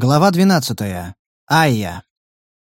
Глава 12. Айя.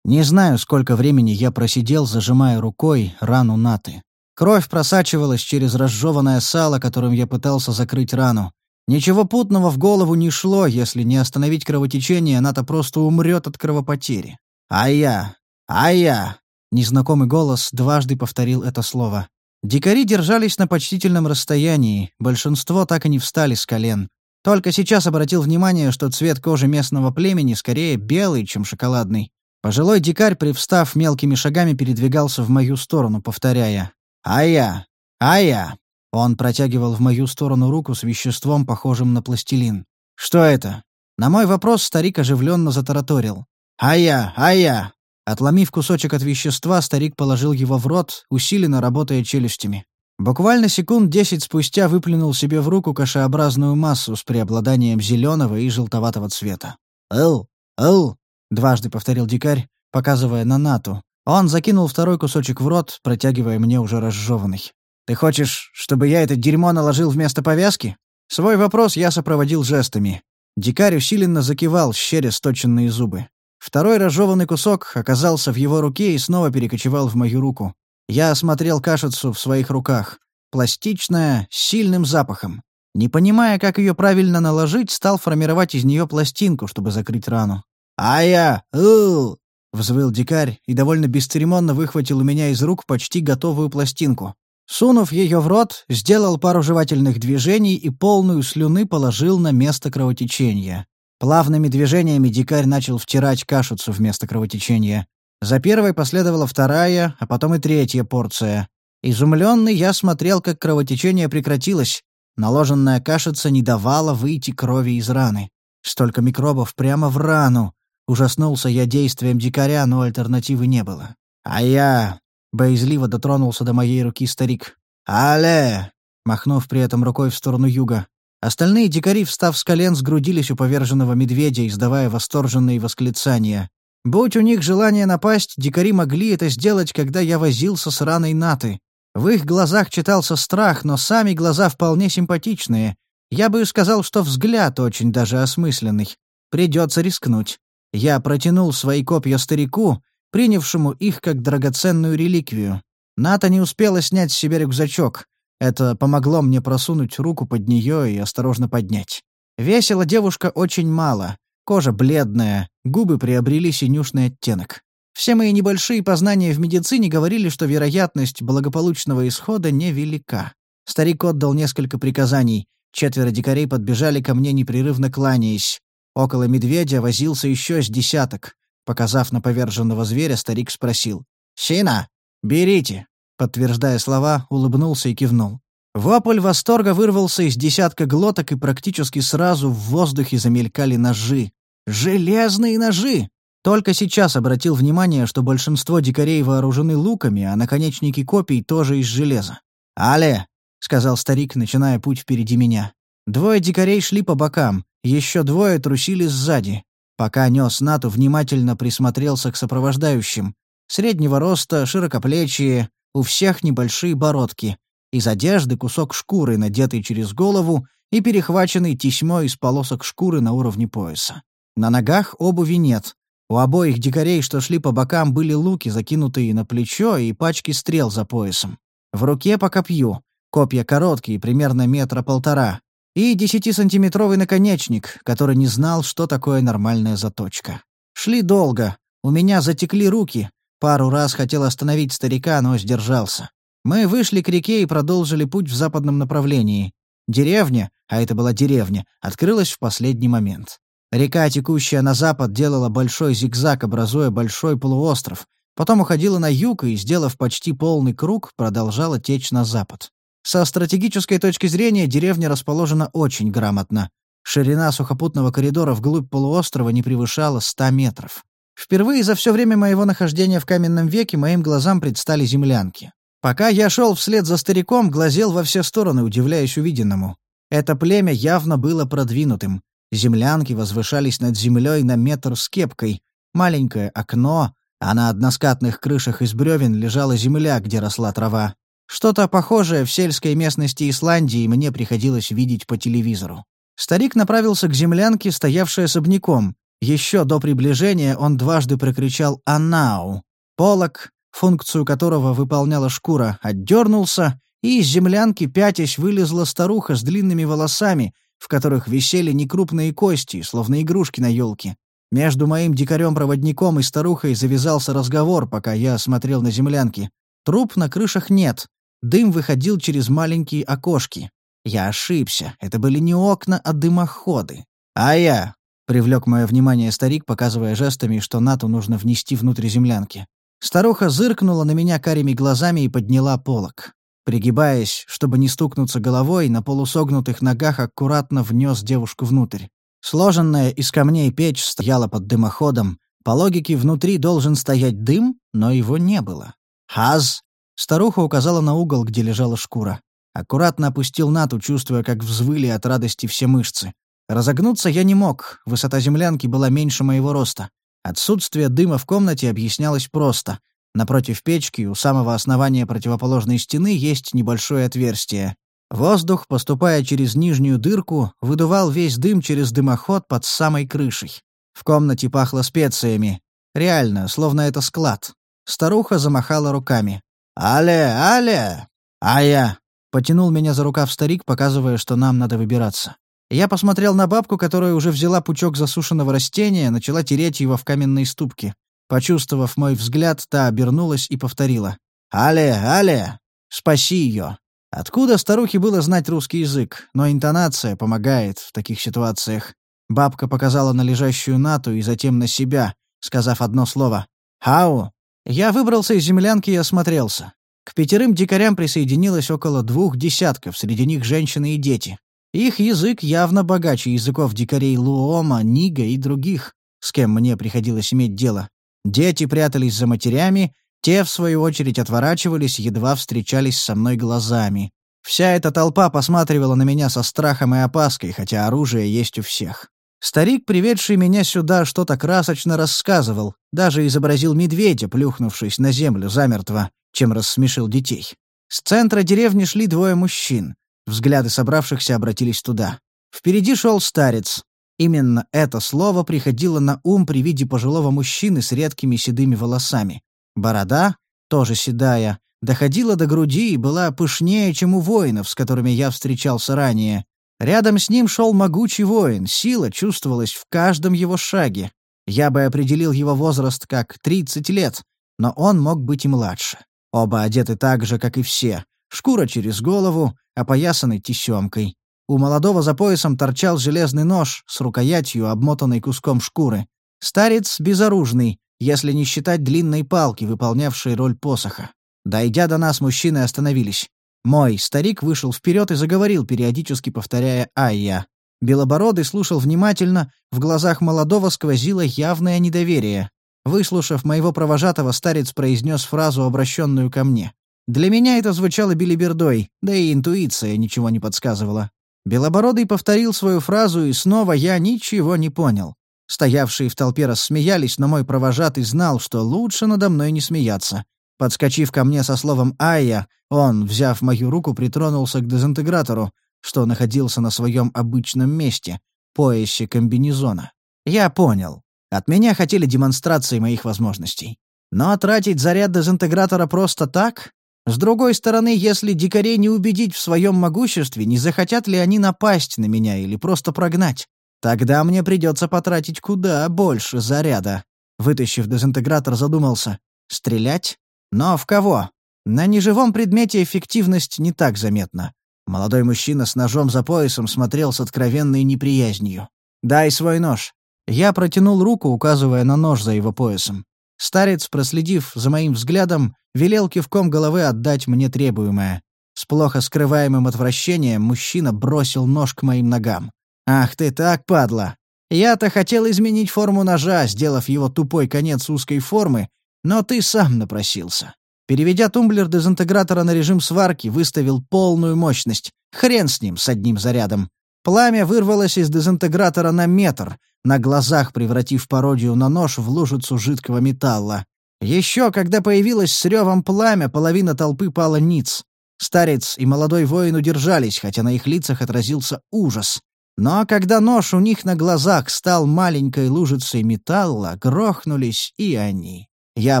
Не знаю, сколько времени я просидел, зажимая рукой рану Наты. Кровь просачивалась через разжеванное сало, которым я пытался закрыть рану. Ничего путного в голову не шло, если не остановить кровотечение, Ната просто умрет от кровопотери. «Айя! Айя!» Незнакомый голос дважды повторил это слово. Дикари держались на почтительном расстоянии, большинство так и не встали с колен. Только сейчас обратил внимание, что цвет кожи местного племени скорее белый, чем шоколадный. Пожилой дикарь, привстав мелкими шагами, передвигался в мою сторону, повторяя «Ая! Ая!». Он протягивал в мою сторону руку с веществом, похожим на пластилин. «Что это?» На мой вопрос старик оживленно затараторил. «Ая! Ая!». Отломив кусочек от вещества, старик положил его в рот, усиленно работая челюстями. Буквально секунд десять спустя выплюнул себе в руку кашеобразную массу с преобладанием зеленого и желтоватого цвета. «Эл! Эл!» — дважды повторил дикарь, показывая на Нату. Он закинул второй кусочек в рот, протягивая мне уже разжеванный. «Ты хочешь, чтобы я это дерьмо наложил вместо повязки?» Свой вопрос я сопроводил жестами. Дикарь усиленно закивал, щеря сточенные зубы. Второй разжеванный кусок оказался в его руке и снова перекочевал в мою руку. Я осмотрел кашицу в своих руках. Пластичная, с сильным запахом. Не понимая, как ее правильно наложить, стал формировать из нее пластинку, чтобы закрыть рану. «Ая! у взвыл дикарь и довольно бесцеремонно выхватил у меня из рук почти готовую пластинку. Сунув ее в рот, сделал пару жевательных движений и полную слюны положил на место кровотечения. Плавными движениями дикарь начал втирать кашицу вместо кровотечения. За первой последовала вторая, а потом и третья порция. Изумленный я смотрел, как кровотечение прекратилось. Наложенная кашица не давала выйти крови из раны. Столько микробов прямо в рану. Ужаснулся я действием дикаря, но альтернативы не было. «А я...» — боязливо дотронулся до моей руки старик. «Але!» — махнув при этом рукой в сторону юга. Остальные дикари, встав с колен, сгрудились у поверженного медведя, издавая восторженные восклицания. Будь у них желание напасть, дикари могли это сделать, когда я возился с раной Наты. В их глазах читался страх, но сами глаза вполне симпатичные. Я бы сказал, что взгляд очень даже осмысленный. Придется рискнуть. Я протянул свои копья старику, принявшему их как драгоценную реликвию. Ната не успела снять с себя рюкзачок. Это помогло мне просунуть руку под нее и осторожно поднять. Весила девушка очень мало. Кожа бледная, губы приобрели синюшный оттенок. Все мои небольшие познания в медицине говорили, что вероятность благополучного исхода невелика. Старик отдал несколько приказаний. Четверо дикарей подбежали ко мне, непрерывно кланяясь. Около медведя возился еще с десяток. Показав на поверженного зверя, старик спросил. «Сина, берите!» Подтверждая слова, улыбнулся и кивнул. Вопль восторга вырвался из десятка глоток, и практически сразу в воздухе замелькали ножи. Железные ножи! Только сейчас обратил внимание, что большинство дикарей вооружены луками, а наконечники копий тоже из железа. «Але!» — сказал старик, начиная путь впереди меня. Двое дикарей шли по бокам, еще двое трусили сзади. Пока нес Нату, внимательно присмотрелся к сопровождающим. Среднего роста, широкоплечие, у всех небольшие бородки. Из одежды кусок шкуры, надетый через голову, и перехваченный тесьмой из полосок шкуры на уровне пояса. На ногах обуви нет. У обоих дикарей, что шли по бокам, были луки, закинутые на плечо, и пачки стрел за поясом. В руке по копью. Копья короткие, примерно метра полтора. И десятисантиметровый наконечник, который не знал, что такое нормальная заточка. Шли долго. У меня затекли руки. Пару раз хотел остановить старика, но сдержался. Мы вышли к реке и продолжили путь в западном направлении. Деревня, а это была деревня, открылась в последний момент. Река, текущая на запад, делала большой зигзаг, образуя большой полуостров. Потом уходила на юг и, сделав почти полный круг, продолжала течь на запад. Со стратегической точки зрения деревня расположена очень грамотно. Ширина сухопутного коридора вглубь полуострова не превышала 100 метров. Впервые за все время моего нахождения в каменном веке моим глазам предстали землянки. Пока я шел вслед за стариком, глазел во все стороны, удивляясь увиденному. Это племя явно было продвинутым. Землянки возвышались над землей на метр с кепкой. Маленькое окно, а на односкатных крышах из бревен лежала земля, где росла трава. Что-то похожее в сельской местности Исландии мне приходилось видеть по телевизору. Старик направился к землянке, стоявшей особняком. Еще до приближения он дважды прокричал «Анау!». Полок, функцию которого выполняла шкура, отдернулся, и из землянки пятясь вылезла старуха с длинными волосами, в которых висели некрупные кости, словно игрушки на елке. Между моим дикарем-проводником и старухой завязался разговор, пока я смотрел на землянки. Труп на крышах нет. Дым выходил через маленькие окошки. Я ошибся. Это были не окна, а дымоходы. «А я!» — привлек мое внимание старик, показывая жестами, что Нату нужно внести внутрь землянки. Старуха зыркнула на меня карими глазами и подняла полок. Пригибаясь, чтобы не стукнуться головой, на полусогнутых ногах аккуратно внес девушку внутрь. Сложенная из камней печь стояла под дымоходом. По логике, внутри должен стоять дым, но его не было. «Хаз!» Старуха указала на угол, где лежала шкура. Аккуратно опустил Нату, чувствуя, как взвыли от радости все мышцы. Разогнуться я не мог, высота землянки была меньше моего роста. Отсутствие дыма в комнате объяснялось просто. Напротив печки, у самого основания противоположной стены, есть небольшое отверстие. Воздух, поступая через нижнюю дырку, выдувал весь дым через дымоход под самой крышей. В комнате пахло специями. Реально, словно это склад. Старуха замахала руками. «Але, але! А я!» Потянул меня за рукав старик, показывая, что нам надо выбираться. Я посмотрел на бабку, которая уже взяла пучок засушенного растения, начала тереть его в каменной ступке. Почувствовав мой взгляд, та обернулась и повторила. «Але, Але! Спаси ее!» Откуда старухе было знать русский язык, но интонация помогает в таких ситуациях. Бабка показала на лежащую Нату и затем на себя, сказав одно слово «Хау!». Я выбрался из землянки и осмотрелся. К пятерым дикарям присоединилось около двух десятков, среди них женщины и дети. Их язык явно богаче языков дикарей Луома, Нига и других, с кем мне приходилось иметь дело. Дети прятались за матерями, те, в свою очередь, отворачивались, едва встречались со мной глазами. Вся эта толпа посматривала на меня со страхом и опаской, хотя оружие есть у всех. Старик, приведший меня сюда, что-то красочно рассказывал, даже изобразил медведя, плюхнувшись на землю замертво, чем рассмешил детей. С центра деревни шли двое мужчин. Взгляды собравшихся обратились туда. Впереди шел старец, Именно это слово приходило на ум при виде пожилого мужчины с редкими седыми волосами. Борода, тоже седая, доходила до груди и была пышнее, чем у воинов, с которыми я встречался ранее. Рядом с ним шел могучий воин, сила чувствовалась в каждом его шаге. Я бы определил его возраст как 30 лет, но он мог быть и младше. Оба одеты так же, как и все. Шкура через голову, опоясанной тесемкой. У молодого за поясом торчал железный нож с рукоятью, обмотанной куском шкуры. Старец безоружный, если не считать длинной палки, выполнявшей роль посоха. Дойдя до нас, мужчины остановились. Мой старик вышел вперед и заговорил, периодически повторяя «Айя». Белобородый слушал внимательно, в глазах молодого сквозило явное недоверие. Выслушав моего провожатого, старец произнес фразу, обращенную ко мне. Для меня это звучало билибердой, да и интуиция ничего не подсказывала. Белобородый повторил свою фразу, и снова я ничего не понял. Стоявшие в толпе рассмеялись, но мой провожатый знал, что лучше надо мной не смеяться. Подскочив ко мне со словом «Айя», он, взяв мою руку, притронулся к дезинтегратору, что находился на своем обычном месте — поясе комбинезона. Я понял. От меня хотели демонстрации моих возможностей. Но тратить заряд дезинтегратора просто так с другой стороны, если дикарей не убедить в своем могуществе, не захотят ли они напасть на меня или просто прогнать? Тогда мне придется потратить куда больше заряда. Вытащив дезинтегратор, задумался. Стрелять? Но в кого? На неживом предмете эффективность не так заметна. Молодой мужчина с ножом за поясом смотрел с откровенной неприязнью. «Дай свой нож». Я протянул руку, указывая на нож за его поясом. Старец, проследив за моим взглядом, велел кивком головы отдать мне требуемое. С плохо скрываемым отвращением мужчина бросил нож к моим ногам. «Ах ты так, падла! Я-то хотел изменить форму ножа, сделав его тупой конец узкой формы, но ты сам напросился». Переведя тумблер дезинтегратора на режим сварки, выставил полную мощность. Хрен с ним, с одним зарядом. Пламя вырвалось из дезинтегратора на метр, на глазах превратив пародию на нож в лужицу жидкого металла. Еще, когда появилось с ревом пламя, половина толпы пала ниц. Старец и молодой воин удержались, хотя на их лицах отразился ужас. Но когда нож у них на глазах стал маленькой лужицей металла, грохнулись и они. Я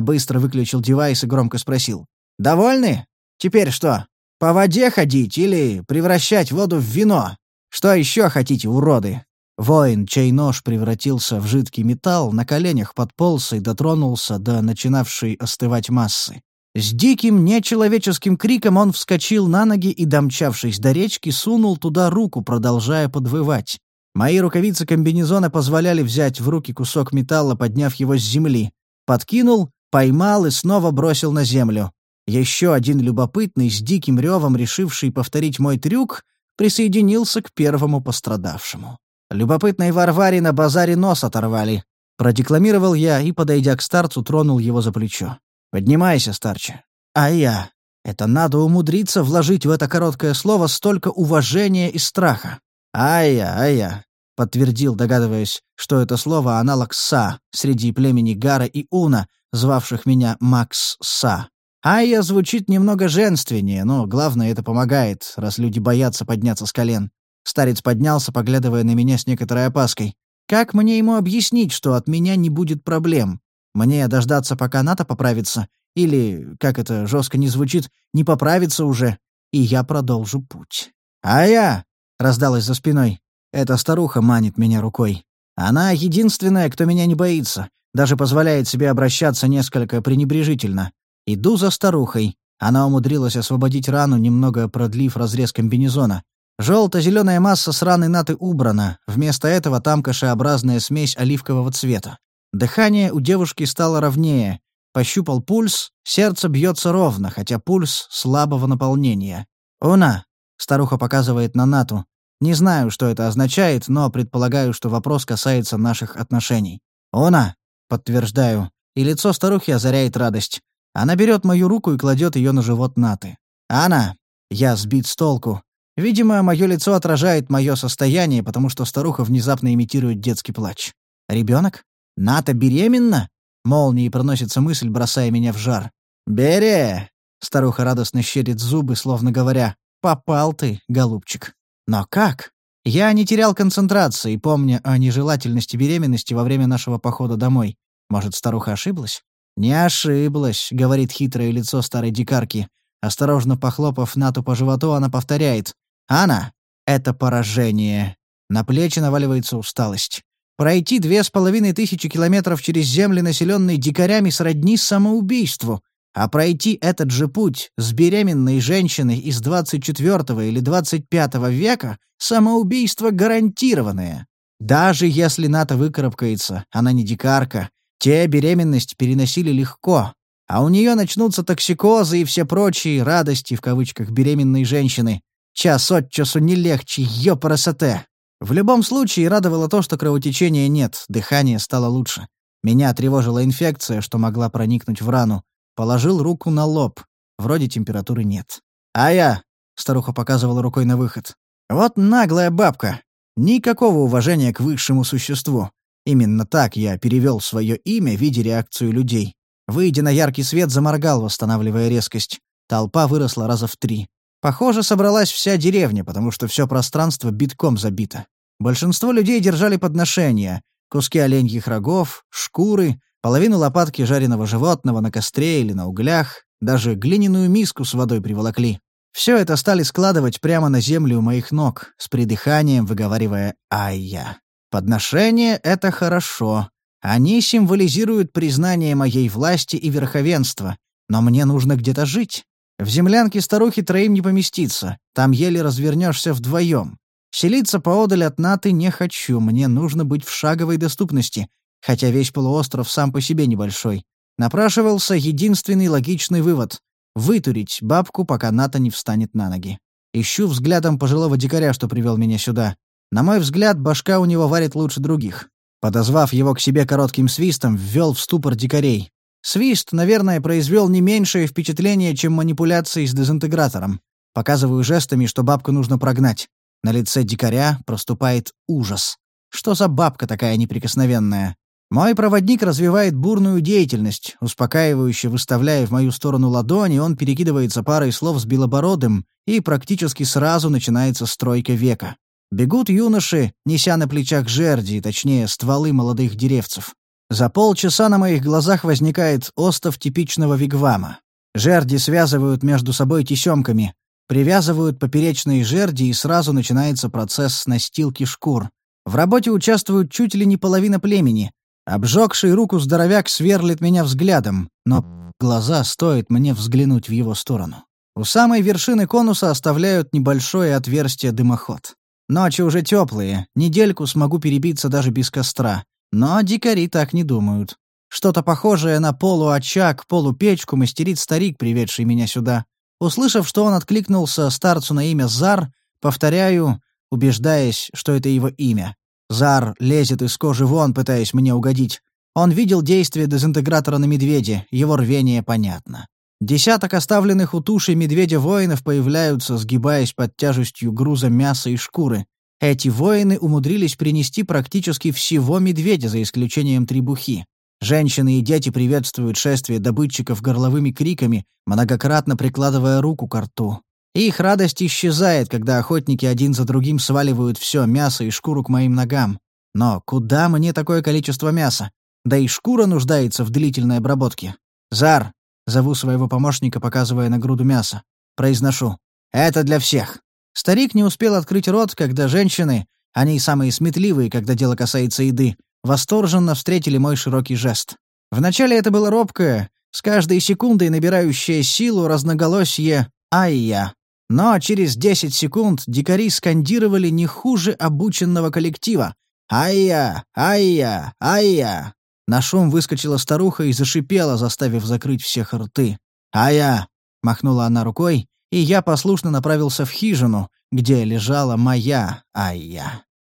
быстро выключил девайс и громко спросил. «Довольны? Теперь что, по воде ходить или превращать воду в вино? Что еще хотите, уроды?» Воин, чей нож превратился в жидкий металл, на коленях подполз и дотронулся до начинавшей остывать массы. С диким, нечеловеческим криком он вскочил на ноги и, домчавшись до речки, сунул туда руку, продолжая подвывать. Мои рукавицы комбинезона позволяли взять в руки кусок металла, подняв его с земли. Подкинул, поймал и снова бросил на землю. Еще один любопытный, с диким ревом решивший повторить мой трюк, присоединился к первому пострадавшему. «Любопытной Варваре на базаре нос оторвали», — продекламировал я и, подойдя к старцу, тронул его за плечо. «Поднимайся, старче». «А я? Это надо умудриться вложить в это короткое слово столько уважения и страха». «Ая, ая», — подтвердил, догадываясь, что это слово аналог «са» среди племени Гара и Уна, звавших меня Макс Са. «Ая» звучит немного женственнее, но главное это помогает, раз люди боятся подняться с колен. Старец поднялся, поглядывая на меня с некоторой опаской. «Как мне ему объяснить, что от меня не будет проблем? Мне дождаться, пока НАТО поправится? Или, как это жестко не звучит, не поправится уже? И я продолжу путь». «А я!» — раздалась за спиной. Эта старуха манит меня рукой. Она единственная, кто меня не боится, даже позволяет себе обращаться несколько пренебрежительно. Иду за старухой. Она умудрилась освободить рану, немного продлив разрез комбинезона. Желто-зеленая масса сраной наты убрана, вместо этого там кашеобразная смесь оливкового цвета. Дыхание у девушки стало ровнее. Пощупал пульс, сердце бьется ровно, хотя пульс слабого наполнения. «Уна!» — старуха показывает на нату. «Не знаю, что это означает, но предполагаю, что вопрос касается наших отношений». «Уна!» — подтверждаю. И лицо старухи озаряет радость. Она берет мою руку и кладет ее на живот Наты. «Анна!» Я сбит с толку. Видимо, мое лицо отражает мое состояние, потому что старуха внезапно имитирует детский плач. Ребенок? Ната беременна? Молнией проносится мысль, бросая меня в жар. «Бере!» — старуха радостно щерит зубы, словно говоря, «Попал ты, голубчик». Но как? Я не терял концентрации, помня о нежелательности беременности во время нашего похода домой. Может, старуха ошиблась? «Не ошиблась», — говорит хитрое лицо старой дикарки. Осторожно похлопав Нату по животу, она повторяет. Она — это поражение. На плечи наваливается усталость. Пройти две с половиной тысячи километров через земли, населенные дикарями, сродни самоубийству. А пройти этот же путь с беременной женщиной из 24 или 25 века — самоубийство гарантированное. Даже если НАТО выкарабкается, она не дикарка. Те беременность переносили легко. А у нее начнутся токсикозы и все прочие «радости» в кавычках беременной женщины. Час от часу не легче, ёпарасоте. В любом случае, радовало то, что кровотечения нет, дыхание стало лучше. Меня тревожила инфекция, что могла проникнуть в рану. Положил руку на лоб. Вроде температуры нет. «А я!» — старуха показывала рукой на выход. «Вот наглая бабка. Никакого уважения к высшему существу. Именно так я перевел свое имя, видя реакцию людей. Выйдя на яркий свет, заморгал, восстанавливая резкость. Толпа выросла раза в три. Похоже, собралась вся деревня, потому что все пространство битком забито. Большинство людей держали подношения — куски оленьих рогов, шкуры, половину лопатки жареного животного на костре или на углях, даже глиняную миску с водой приволокли. Все это стали складывать прямо на землю у моих ног, с придыханием выговаривая «Ай-я». Подношения — это хорошо. Они символизируют признание моей власти и верховенства. Но мне нужно где-то жить. В землянке старухи троим не поместиться, там еле развернешься вдвоем. Селиться поодаль от Наты не хочу, мне нужно быть в шаговой доступности, хотя весь полуостров сам по себе небольшой. Напрашивался единственный логичный вывод — вытурить бабку, пока Ната не встанет на ноги. Ищу взглядом пожилого дикаря, что привел меня сюда. На мой взгляд, башка у него варит лучше других. Подозвав его к себе коротким свистом, ввел в ступор дикарей. Свист, наверное, произвел не меньшее впечатление, чем манипуляции с дезинтегратором. Показываю жестами, что бабку нужно прогнать. На лице дикаря проступает ужас. Что за бабка такая неприкосновенная? Мой проводник развивает бурную деятельность, успокаивающе выставляя в мою сторону ладони, он перекидывается парой слов с белобородым, и практически сразу начинается стройка века. Бегут юноши, неся на плечах жерди, точнее, стволы молодых деревцев. За полчаса на моих глазах возникает остов типичного вигвама. Жерди связывают между собой тесемками, привязывают поперечные жерди, и сразу начинается процесс настилки шкур. В работе участвуют чуть ли не половина племени. Обжегший руку здоровяк сверлит меня взглядом, но глаза стоит мне взглянуть в его сторону. У самой вершины конуса оставляют небольшое отверстие дымоход. Ночи уже теплые, недельку смогу перебиться даже без костра. Но дикари так не думают. Что-то похожее на полуочаг, полупечку мастерит старик, приведший меня сюда. Услышав, что он откликнулся старцу на имя Зар, повторяю, убеждаясь, что это его имя. Зар лезет из кожи вон, пытаясь мне угодить. Он видел действие дезинтегратора на медведе, его рвение понятно. Десяток оставленных у туши медведя воинов появляются, сгибаясь под тяжестью груза мяса и шкуры. Эти воины умудрились принести практически всего медведя, за исключением требухи. Женщины и дети приветствуют шествие добытчиков горловыми криками, многократно прикладывая руку к рту. Их радость исчезает, когда охотники один за другим сваливают все мясо и шкуру к моим ногам. Но куда мне такое количество мяса? Да и шкура нуждается в длительной обработке. «Зар!» — зову своего помощника, показывая на груду мяса. Произношу. «Это для всех!» Старик не успел открыть рот, когда женщины, они самые сметливые, когда дело касается еды, восторженно встретили мой широкий жест. Вначале это было робкое, с каждой секундой набирающее силу разноголосье «Айя». Но через 10 секунд дикари скандировали не хуже обученного коллектива. «Айя! Айя! Айя!» На шум выскочила старуха и зашипела, заставив закрыть всех рты. «Айя!» — махнула она рукой, и я послушно направился в хижину, где лежала моя Айя.